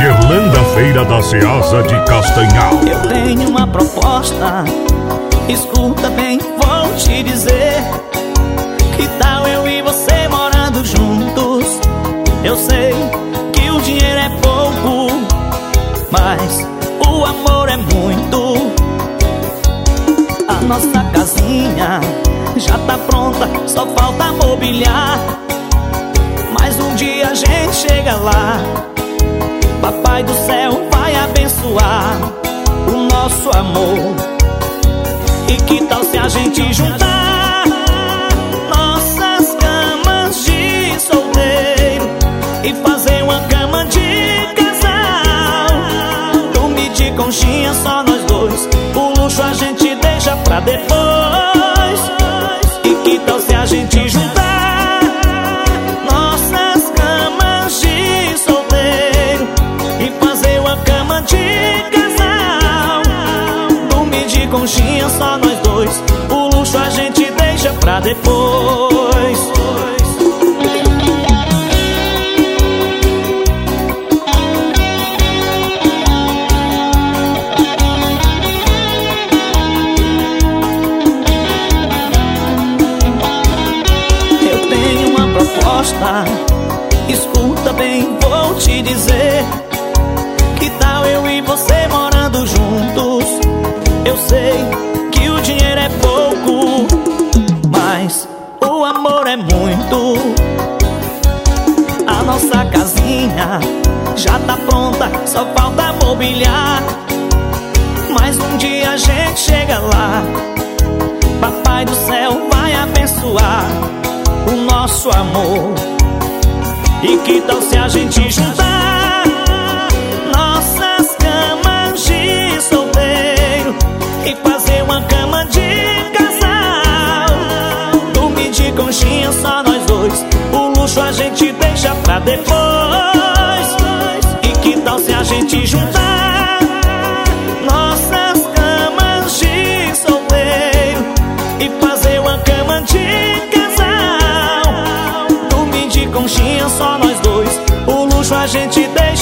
Galã da Feira da Ceasa de Castanhal. Eu tenho uma proposta, escuta bem, vou te dizer. Que tal eu e você morando juntos? Eu sei que o dinheiro é pouco, mas o amor é muito. A nossa casinha já tá pronta, só falta mobiliar. Mas um dia a gente chega lá. Papai do céu vai abençoar o nosso amor. E que tal se a gente juntar nossas camas de solteiro e fazer uma cama de casal? Dormir de conchinha só nós dois. O luxo a gente deixa pra depois. Conchinha só nós dois. O luxo a gente deixa pra depois. Eu tenho uma proposta. Escuta bem, vou te dizer. Sei que o dinheiro é pouco, mas o amor é muito. A nossa casinha já tá pronta, só falta mobiliar. Mas um dia a gente chega lá. Papai do céu vai abençoar o nosso amor. E que tal se a gente juntar só nós dois. O luxo a gente deixa pra depois. E que tal se a gente juntar? Nossas camas de solteiro E fazer uma cama de casal. Dormir de conchinha só nós dois. O luxo a gente deixa